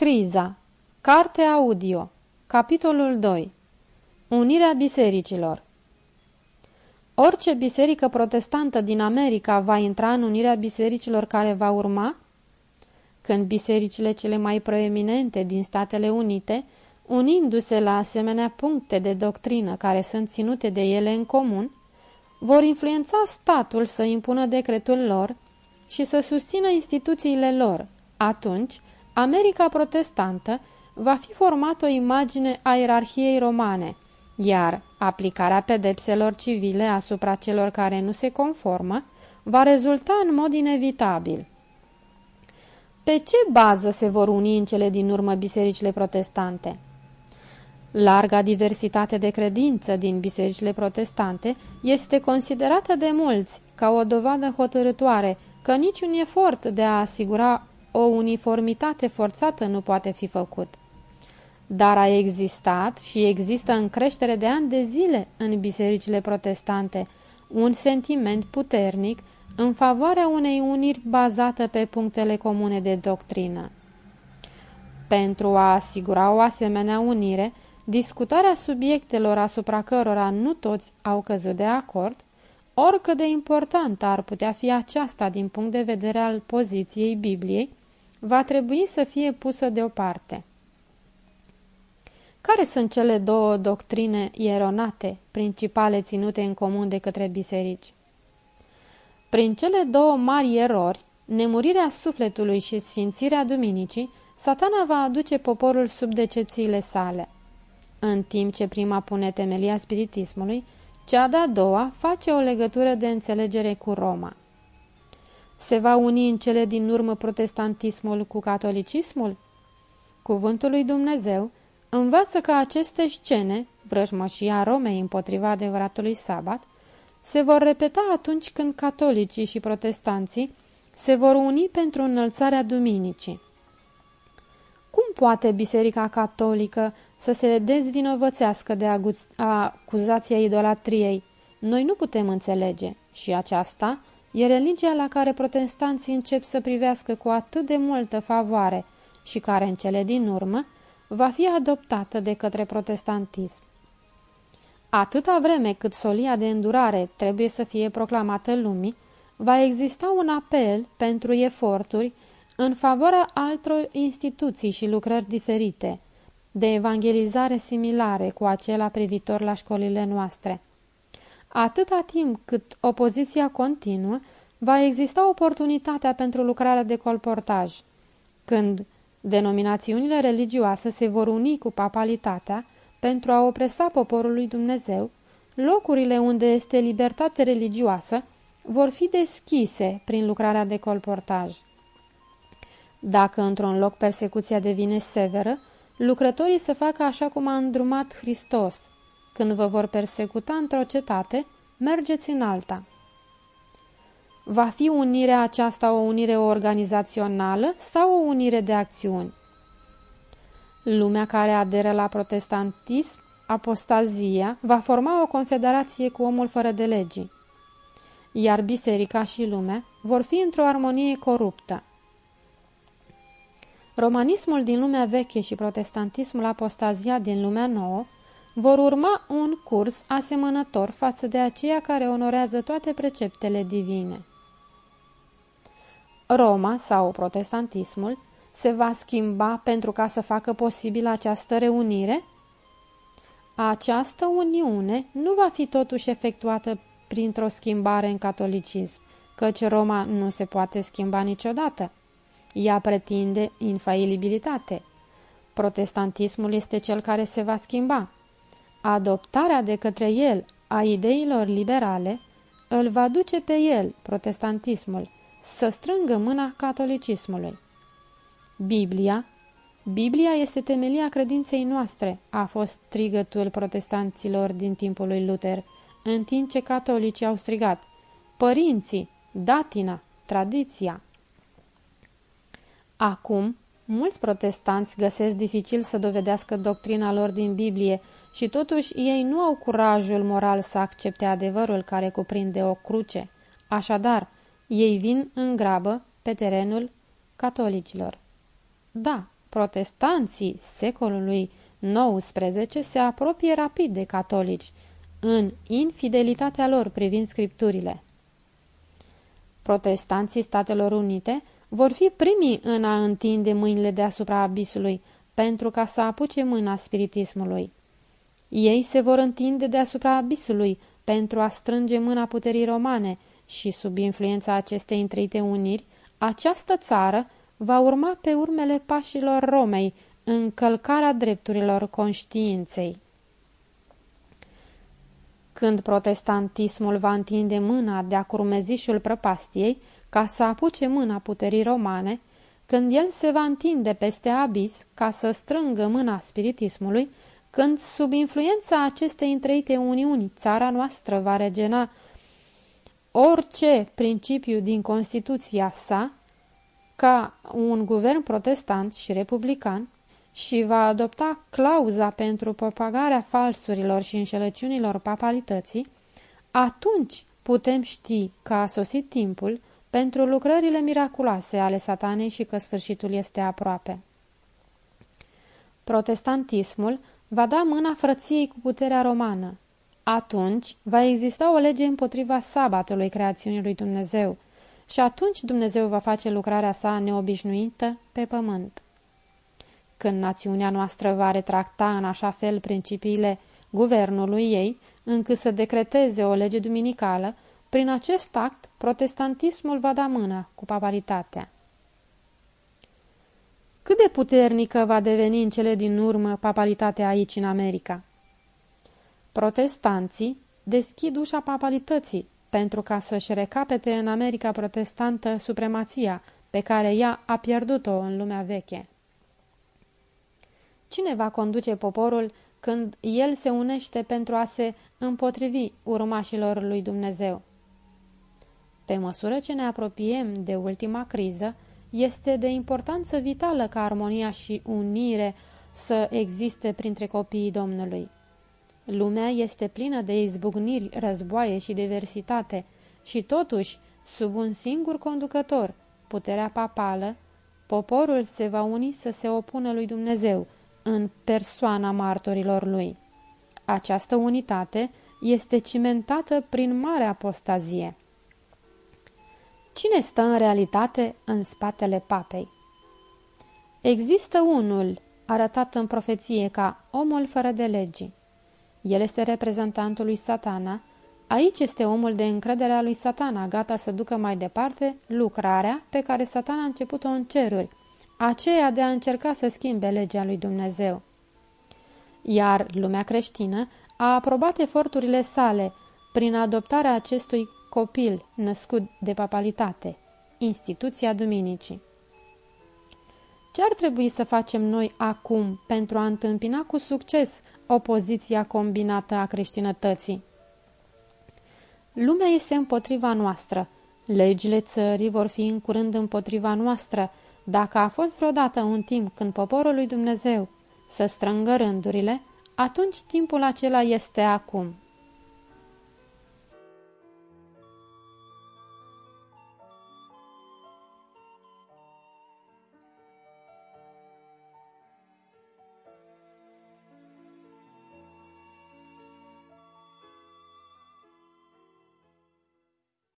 Criza. Carte audio. Capitolul 2 Unirea bisericilor. Orice biserică protestantă din America va intra în unirea bisericilor care va urma? Când bisericile cele mai proeminente din Statele Unite, unindu-se la asemenea puncte de doctrină care sunt ținute de ele în comun, vor influența statul să impună decretul lor și să susțină instituțiile lor, atunci America protestantă va fi format o imagine a ierarhiei romane, iar aplicarea pedepselor civile asupra celor care nu se conformă va rezulta în mod inevitabil. Pe ce bază se vor uni în cele din urmă bisericile protestante? Larga diversitate de credință din bisericile protestante este considerată de mulți ca o dovadă hotărătoare că niciun efort de a asigura o uniformitate forțată nu poate fi făcut. Dar a existat și există în creștere de ani de zile în bisericile protestante un sentiment puternic în favoarea unei uniri bazată pe punctele comune de doctrină. Pentru a asigura o asemenea unire, discutarea subiectelor asupra cărora nu toți au căzut de acord, oricât de importantă ar putea fi aceasta din punct de vedere al poziției Bibliei, va trebui să fie pusă deoparte. Care sunt cele două doctrine ieronate, principale ținute în comun de către biserici? Prin cele două mari erori, nemurirea sufletului și sfințirea duminicii, satana va aduce poporul sub decepțiile sale. În timp ce prima pune temelia spiritismului, cea de-a doua face o legătură de înțelegere cu Roma. Se va uni în cele din urmă protestantismul cu catolicismul? Cuvântul lui Dumnezeu învață că aceste scene, vrăjmășia Romei împotriva adevăratului sabat, se vor repeta atunci când catolicii și protestanții se vor uni pentru înălțarea duminicii. Cum poate Biserica Catolică să se dezvinovățească de acuzația idolatriei? Noi nu putem înțelege și aceasta E religia la care protestanții încep să privească cu atât de multă favoare și care în cele din urmă va fi adoptată de către protestantism. Atâta vreme cât solia de îndurare trebuie să fie proclamată lumii, va exista un apel pentru eforturi în favoarea altor instituții și lucrări diferite, de evangelizare similare cu acela privitor la școlile noastre. Atâta timp cât opoziția continuă, va exista oportunitatea pentru lucrarea de colportaj. Când denominațiunile religioase se vor uni cu papalitatea pentru a opresa poporul lui Dumnezeu, locurile unde este libertate religioasă vor fi deschise prin lucrarea de colportaj. Dacă într-un loc persecuția devine severă, lucrătorii să facă așa cum a îndrumat Hristos, când vă vor persecuta într-o cetate, mergeți în alta. Va fi unirea aceasta o unire organizațională sau o unire de acțiuni? Lumea care aderă la protestantism, apostazia, va forma o confederație cu omul fără de legii, iar biserica și lumea vor fi într-o armonie coruptă. Romanismul din lumea veche și protestantismul apostazia din lumea nouă vor urma un curs asemănător față de aceia care onorează toate preceptele divine. Roma sau protestantismul se va schimba pentru ca să facă posibil această reunire? Această uniune nu va fi totuși efectuată printr-o schimbare în catolicism, căci Roma nu se poate schimba niciodată. Ea pretinde infailibilitate. Protestantismul este cel care se va schimba. Adoptarea de către el a ideilor liberale îl va duce pe el, protestantismul, să strângă mâna catolicismului. Biblia Biblia este temelia credinței noastre, a fost strigătul protestanților din timpul lui Luther, în timp ce catolicii au strigat, părinții, datina, tradiția. Acum, mulți protestanți găsesc dificil să dovedească doctrina lor din Biblie și totuși ei nu au curajul moral să accepte adevărul care cuprinde o cruce. Așadar, ei vin în grabă pe terenul catolicilor. Da, protestanții secolului XIX se apropie rapid de catolici, în infidelitatea lor privind scripturile. Protestanții Statelor Unite vor fi primii în a întinde mâinile deasupra abisului pentru ca să apuce mâna spiritismului. Ei se vor întinde deasupra abisului pentru a strânge mâna puterii romane și, sub influența acestei întreite uniri, această țară va urma pe urmele pașilor Romei în călcarea drepturilor conștiinței. Când protestantismul va întinde mâna de-a curmezișul prăpastiei ca să apuce mâna puterii romane, când el se va întinde peste abis ca să strângă mâna spiritismului, când, sub influența acestei întreite uniuni, țara noastră va regena orice principiu din Constituția sa, ca un guvern protestant și republican, și va adopta clauza pentru propagarea falsurilor și înșelăciunilor papalității, atunci putem ști că a sosit timpul pentru lucrările miraculoase ale satanei și că sfârșitul este aproape. Protestantismul va da mâna frăției cu puterea romană. Atunci va exista o lege împotriva sabatului creațiunii lui Dumnezeu și atunci Dumnezeu va face lucrarea sa neobișnuită pe pământ. Când națiunea noastră va retracta în așa fel principiile guvernului ei, încât să decreteze o lege duminicală, prin acest act, protestantismul va da mâna cu papalitatea. Cât de puternică va deveni în cele din urmă papalitatea aici în America? Protestanții deschid ușa papalității pentru ca să-și recapete în America protestantă supremația pe care ea a pierdut-o în lumea veche. Cine va conduce poporul când el se unește pentru a se împotrivi urmașilor lui Dumnezeu? Pe măsură ce ne apropiem de ultima criză, este de importanță vitală ca armonia și unire să existe printre copiii Domnului. Lumea este plină de izbucniri, războaie și diversitate și totuși, sub un singur conducător, puterea papală, poporul se va uni să se opună lui Dumnezeu în persoana martorilor lui. Această unitate este cimentată prin mare apostazie. Cine stă în realitate în spatele papei? Există unul arătat în profeție ca omul fără de legii. El este reprezentantul lui satana. Aici este omul de încredere a lui satana, gata să ducă mai departe lucrarea pe care satana a început-o în ceruri, aceea de a încerca să schimbe legea lui Dumnezeu. Iar lumea creștină a aprobat eforturile sale prin adoptarea acestui copil născut de papalitate, instituția Duminicii. Ce ar trebui să facem noi acum pentru a întâmpina cu succes opoziția combinată a creștinătății? Lumea este împotriva noastră. Legile țării vor fi în curând împotriva noastră. Dacă a fost vreodată un timp când poporul lui Dumnezeu să strângă rândurile, atunci timpul acela este acum.